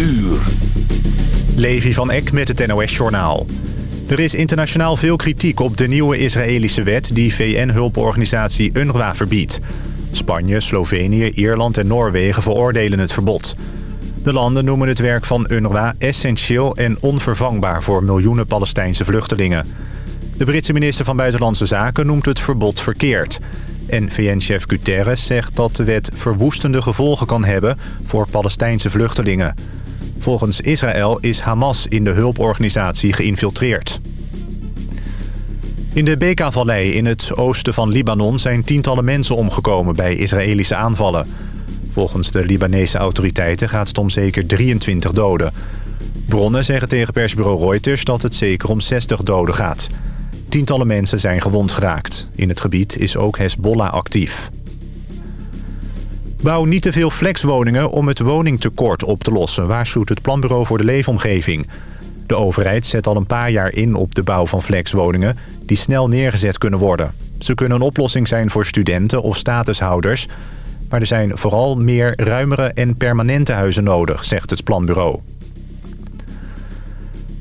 uur. Levi van Eck met het NOS-journaal. Er is internationaal veel kritiek op de nieuwe Israëlische wet... die VN-hulporganisatie UNRWA verbiedt. Spanje, Slovenië, Ierland en Noorwegen veroordelen het verbod. De landen noemen het werk van UNRWA essentieel en onvervangbaar... voor miljoenen Palestijnse vluchtelingen. De Britse minister van Buitenlandse Zaken noemt het verbod verkeerd... En VN-chef Guterres zegt dat de wet verwoestende gevolgen kan hebben voor Palestijnse vluchtelingen. Volgens Israël is Hamas in de hulporganisatie geïnfiltreerd. In de Beka-vallei in het oosten van Libanon zijn tientallen mensen omgekomen bij Israëlische aanvallen. Volgens de Libanese autoriteiten gaat het om zeker 23 doden. Bronnen zeggen tegen persbureau Reuters dat het zeker om 60 doden gaat. Tientallen mensen zijn gewond geraakt. In het gebied is ook Hezbollah actief. Bouw niet te veel flexwoningen om het woningtekort op te lossen... waarschuwt het Planbureau voor de Leefomgeving. De overheid zet al een paar jaar in op de bouw van flexwoningen... die snel neergezet kunnen worden. Ze kunnen een oplossing zijn voor studenten of statushouders... maar er zijn vooral meer ruimere en permanente huizen nodig, zegt het planbureau.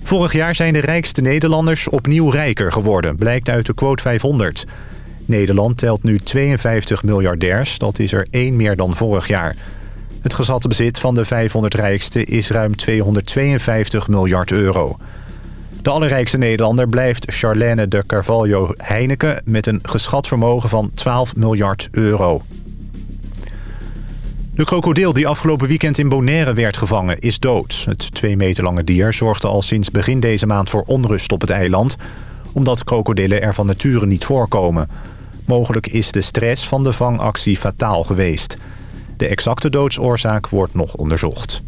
Vorig jaar zijn de rijkste Nederlanders opnieuw rijker geworden, blijkt uit de quote 500. Nederland telt nu 52 miljardairs, dat is er één meer dan vorig jaar. Het gezatte bezit van de 500 rijkste is ruim 252 miljard euro. De allerrijkste Nederlander blijft Charlène de Carvalho Heineken... met een geschat vermogen van 12 miljard euro. De krokodil die afgelopen weekend in Bonaire werd gevangen is dood. Het twee meter lange dier zorgde al sinds begin deze maand voor onrust op het eiland... omdat krokodillen er van nature niet voorkomen. Mogelijk is de stress van de vangactie fataal geweest. De exacte doodsoorzaak wordt nog onderzocht.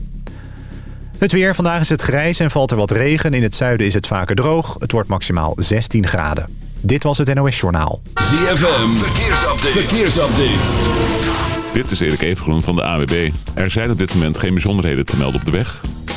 Het weer. Vandaag is het grijs en valt er wat regen. In het zuiden is het vaker droog. Het wordt maximaal 16 graden. Dit was het NOS Journaal. ZFM. Verkeersupdate. Verkeersupdate. Dit is Erik Evengroen van de AWB. Er zijn op dit moment geen bijzonderheden te melden op de weg.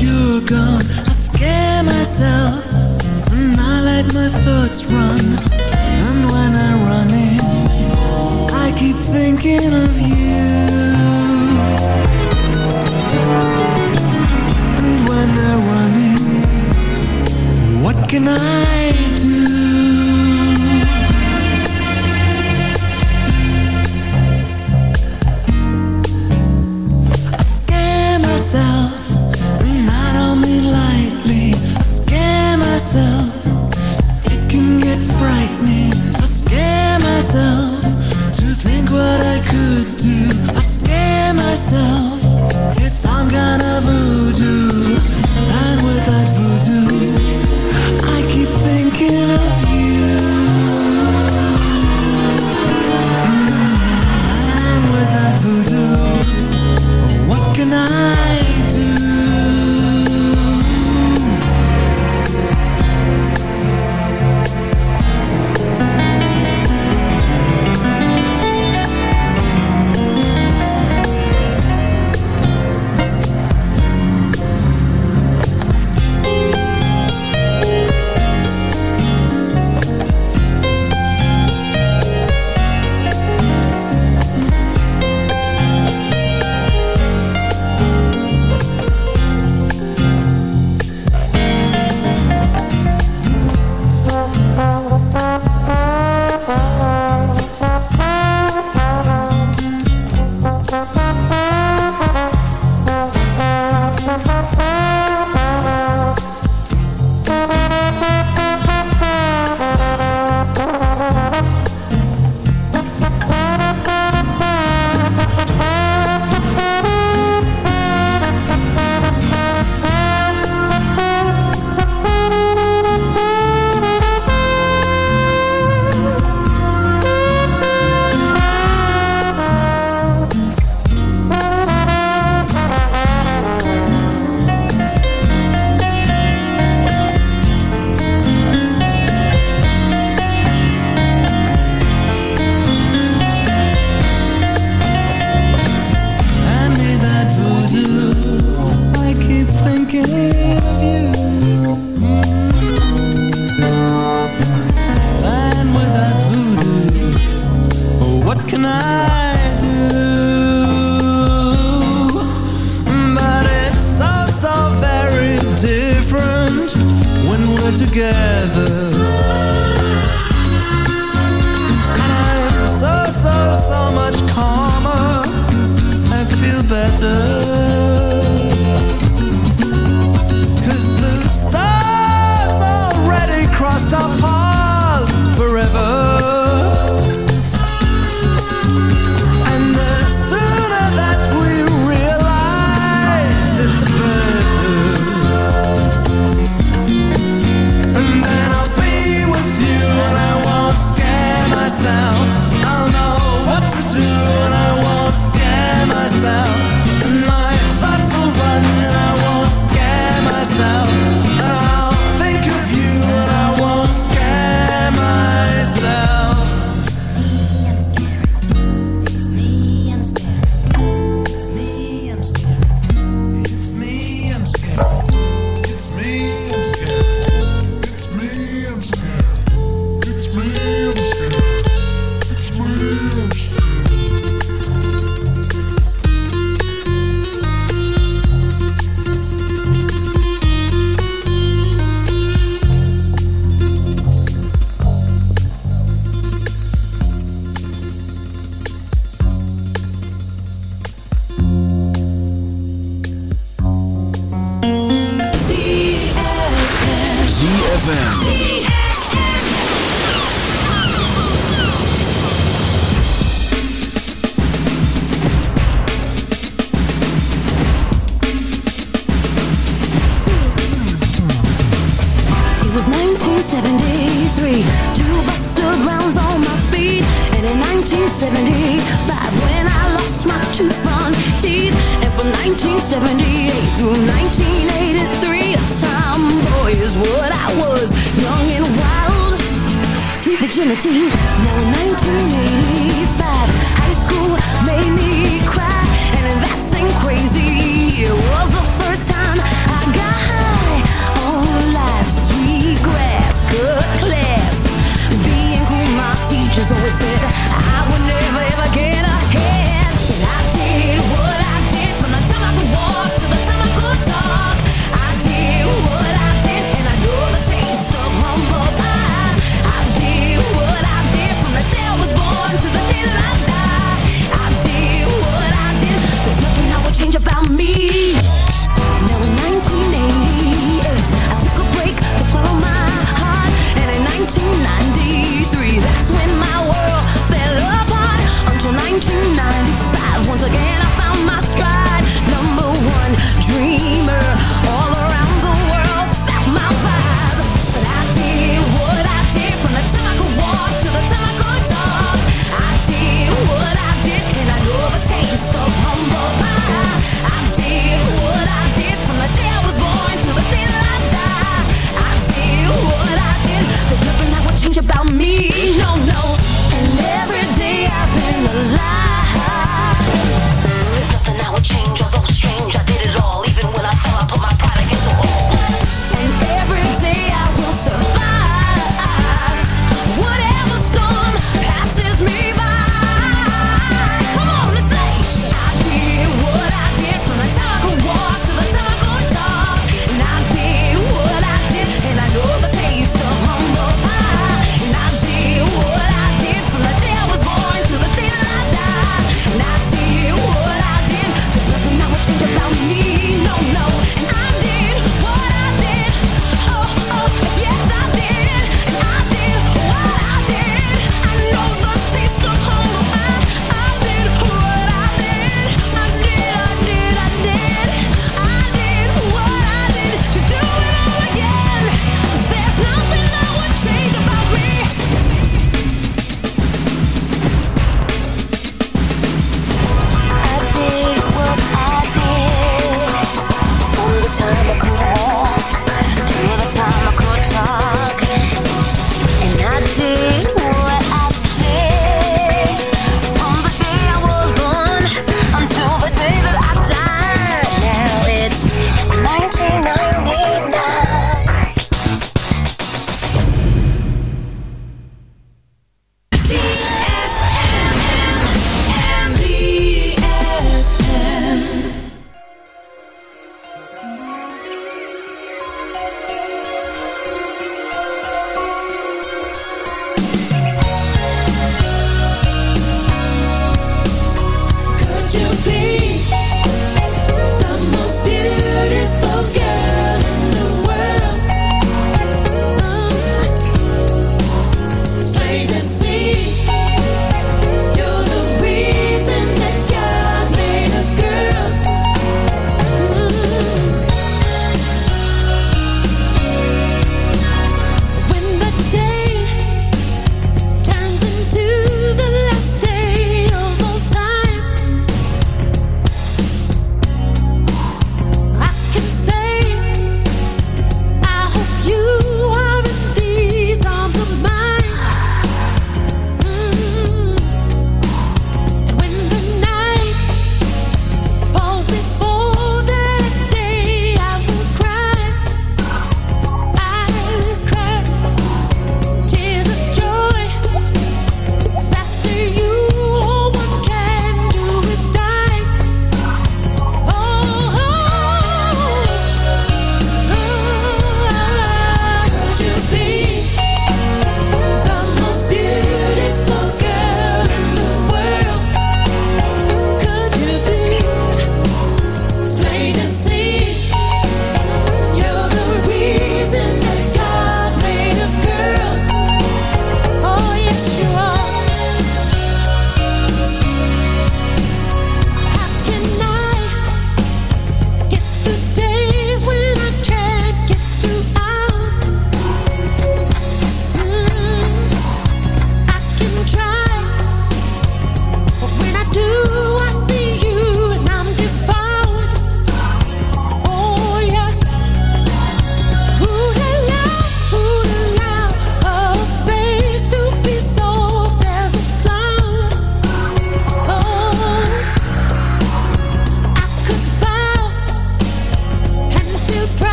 you're gone. I scare myself. And I let my thoughts run. And when I run in I keep thinking of you. And when they're running What can I do?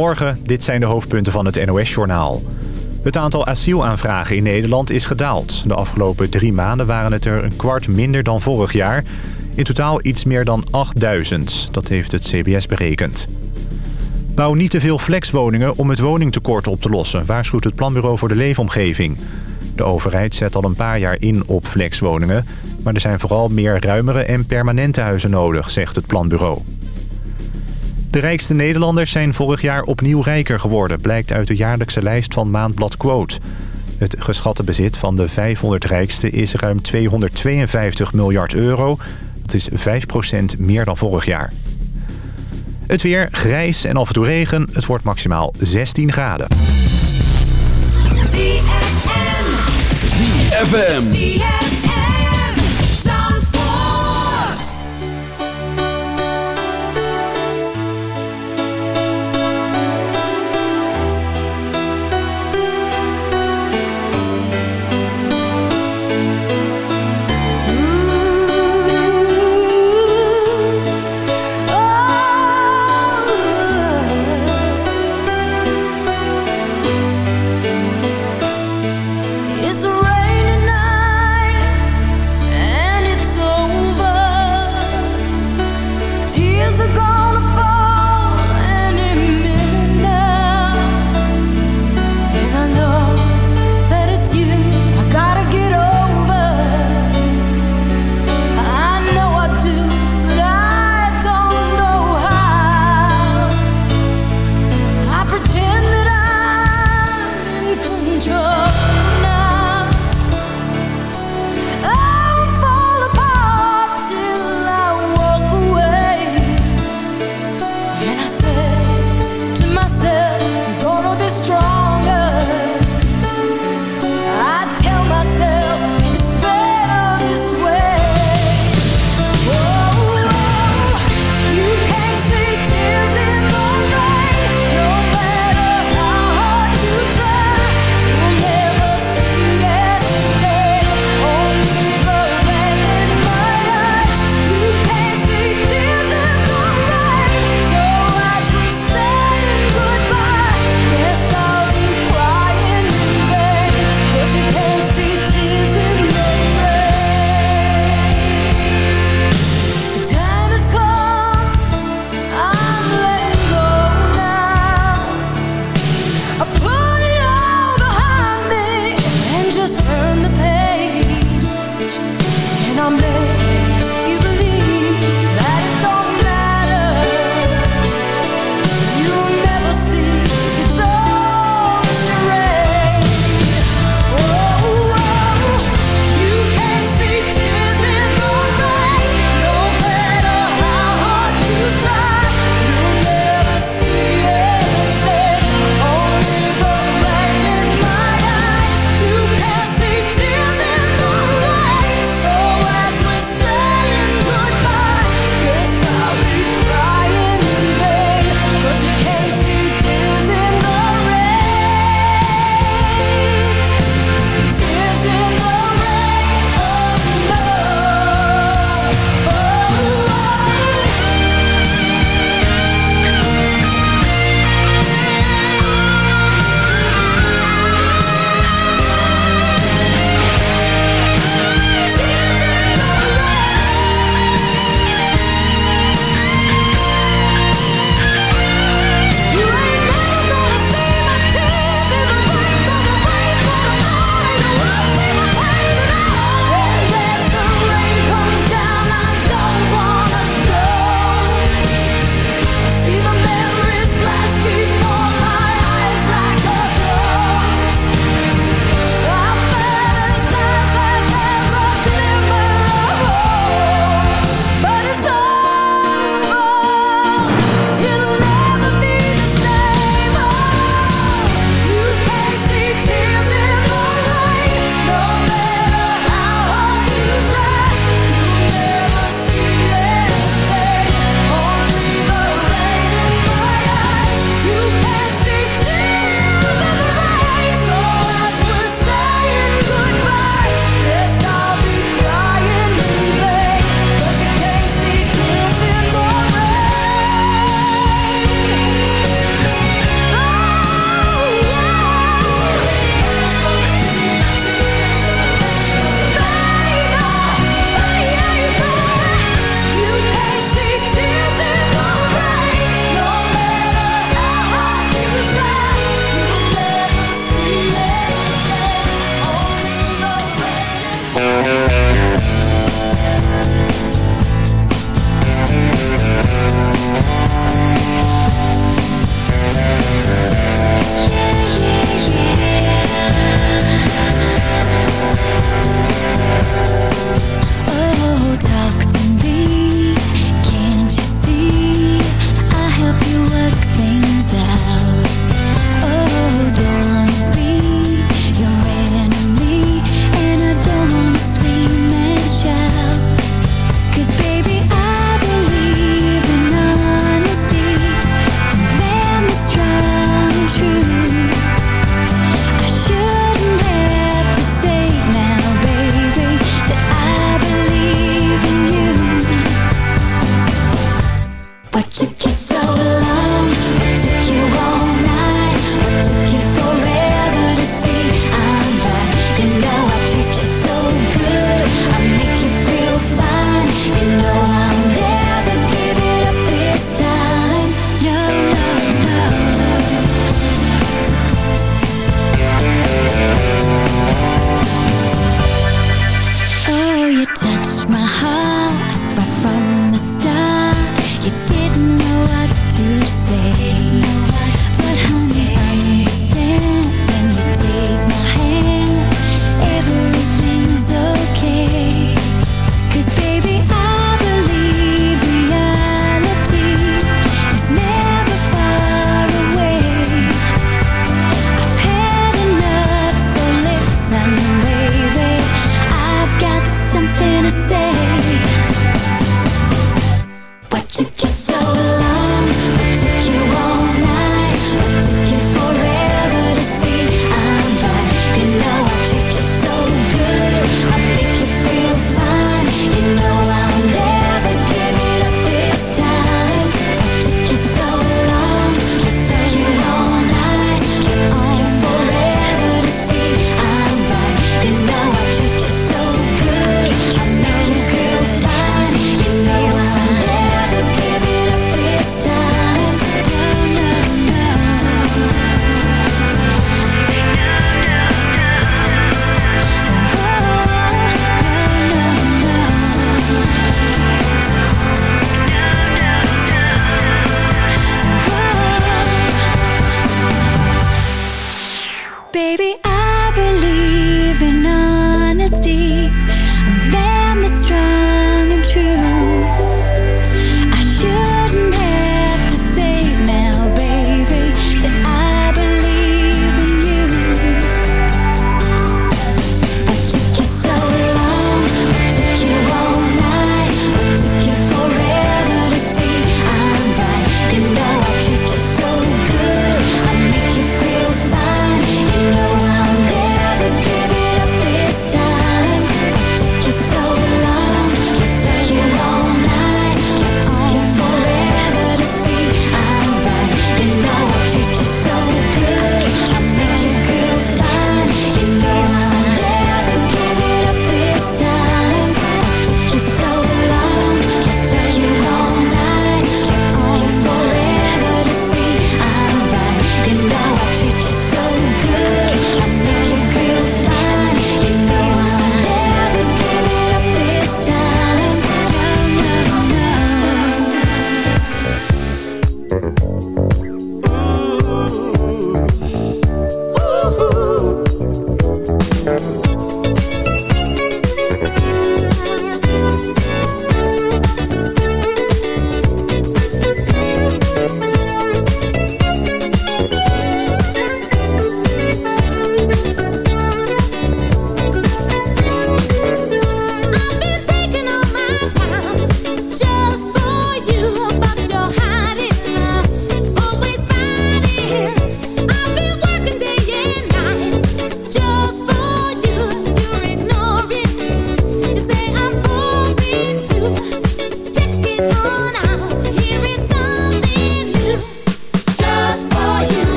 Goedemorgen, dit zijn de hoofdpunten van het NOS-journaal. Het aantal asielaanvragen in Nederland is gedaald. De afgelopen drie maanden waren het er een kwart minder dan vorig jaar. In totaal iets meer dan 8000. Dat heeft het CBS berekend. Bouw niet te veel flexwoningen om het woningtekort op te lossen... waarschuwt het Planbureau voor de Leefomgeving. De overheid zet al een paar jaar in op flexwoningen... maar er zijn vooral meer ruimere en permanente huizen nodig, zegt het planbureau. De rijkste Nederlanders zijn vorig jaar opnieuw rijker geworden... blijkt uit de jaarlijkse lijst van Maandblad Quote. Het geschatte bezit van de 500 rijkste is ruim 252 miljard euro. Dat is 5% meer dan vorig jaar. Het weer grijs en af en toe regen. Het wordt maximaal 16 graden. ZFM.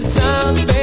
Something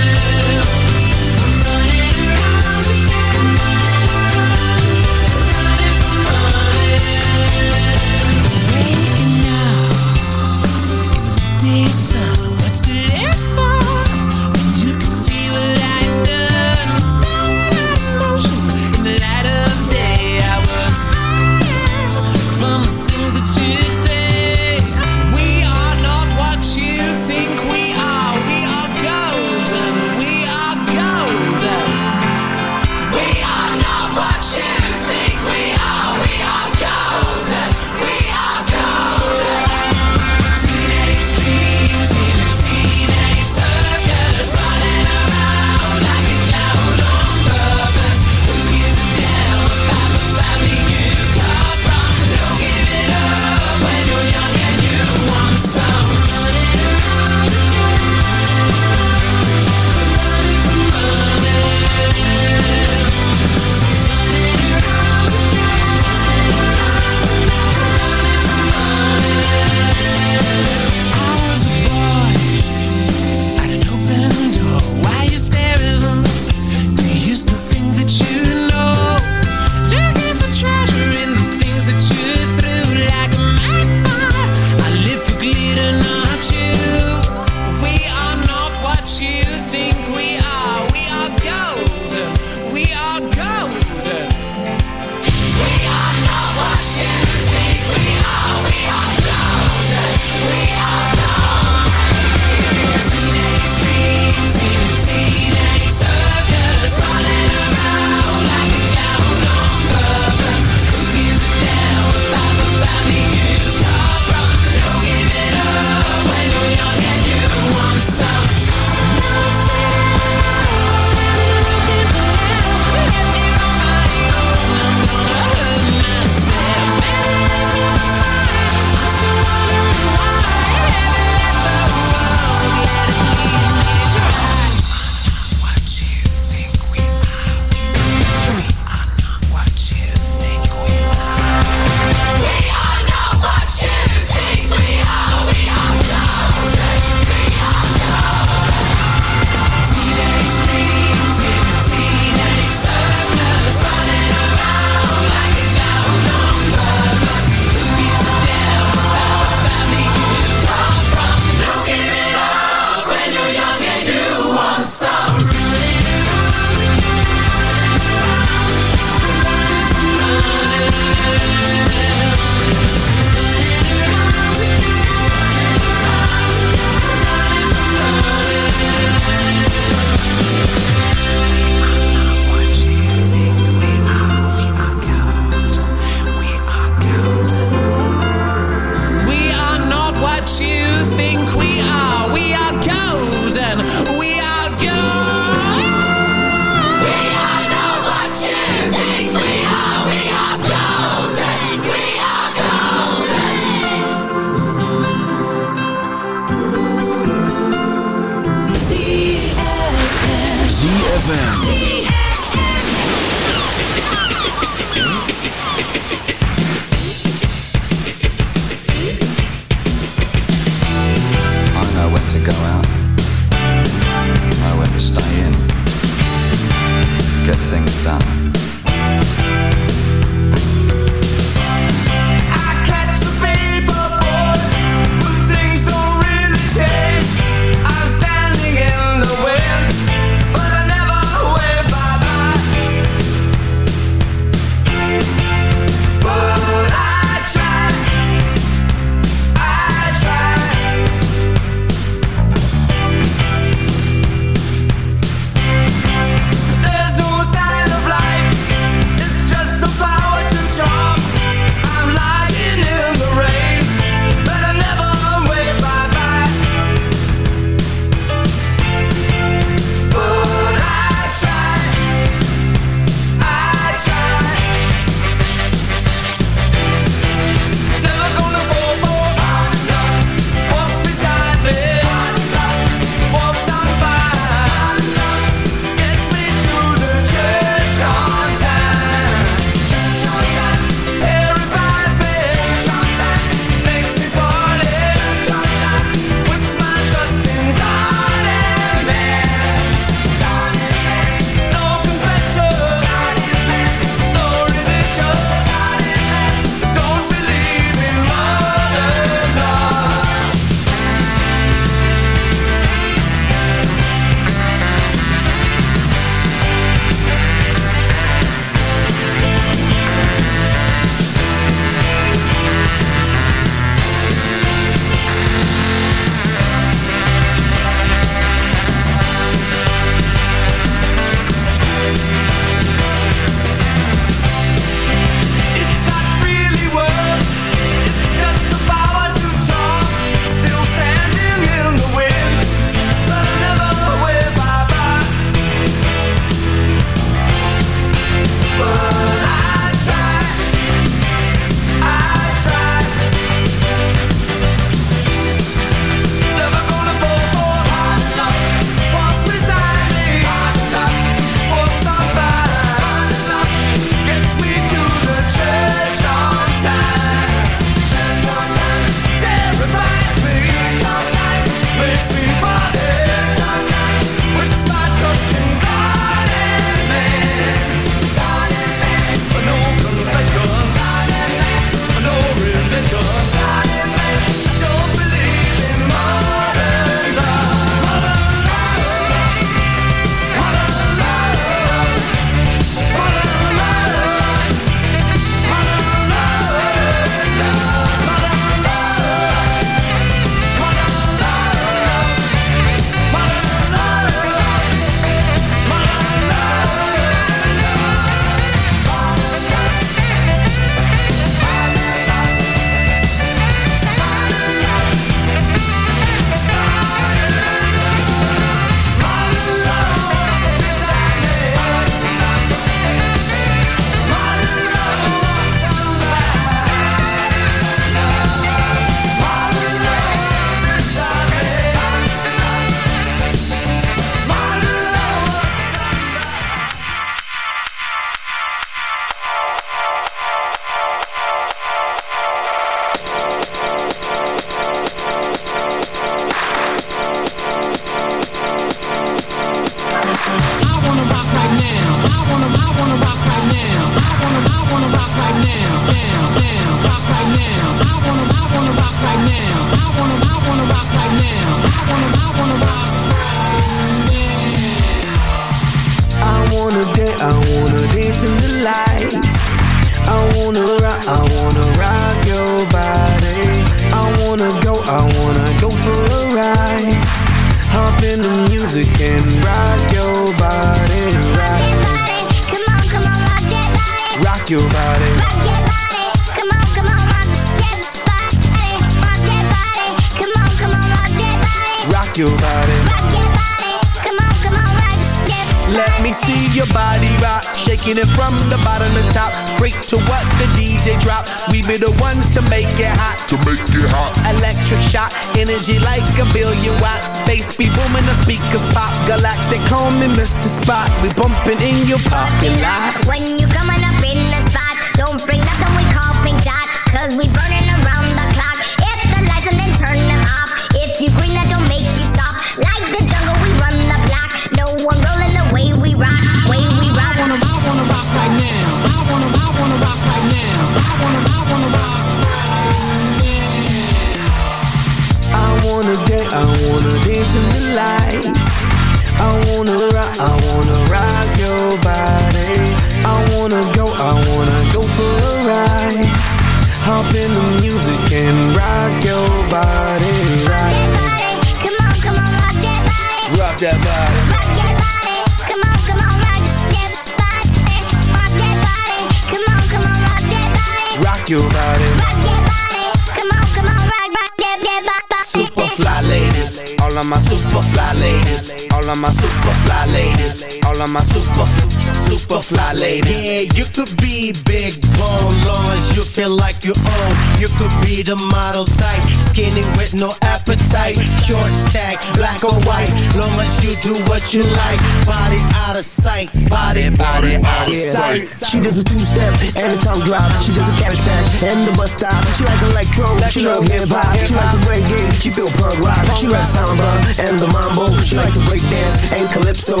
the model type. Skinny with no appetite. Short stack, black or white. Long as you do what you like. Body out of sight Body, body, body out of yeah. sight. She does a two-step and a tongue drop She does a cabbage patch and the bus stop. She likes electro, she love hip-hop. hip She likes the it, she feel punk rock. Punk She likes samba and the mambo. She likes to break dance and calypso.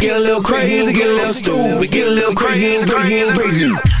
Get a little crazy, get a little stupid. Get a little crazy, crazy, crazy, crazy.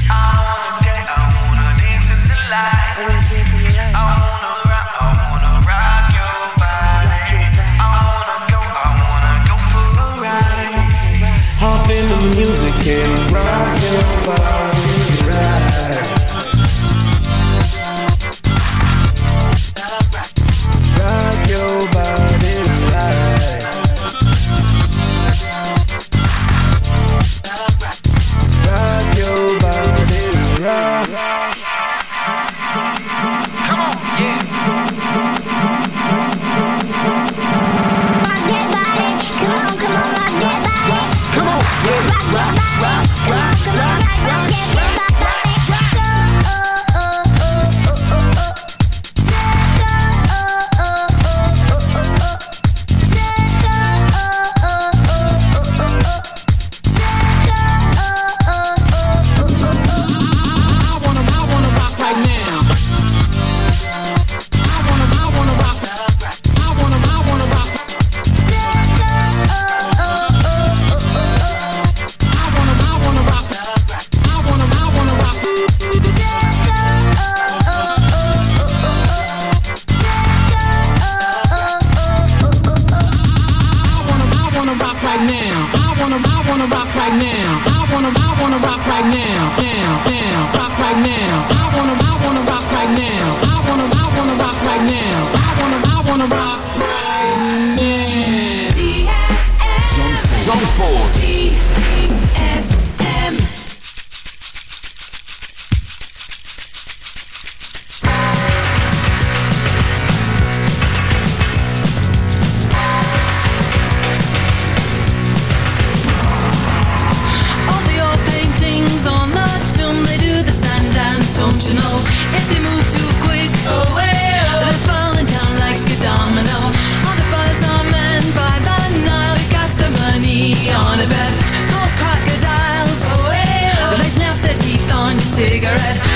cigarette.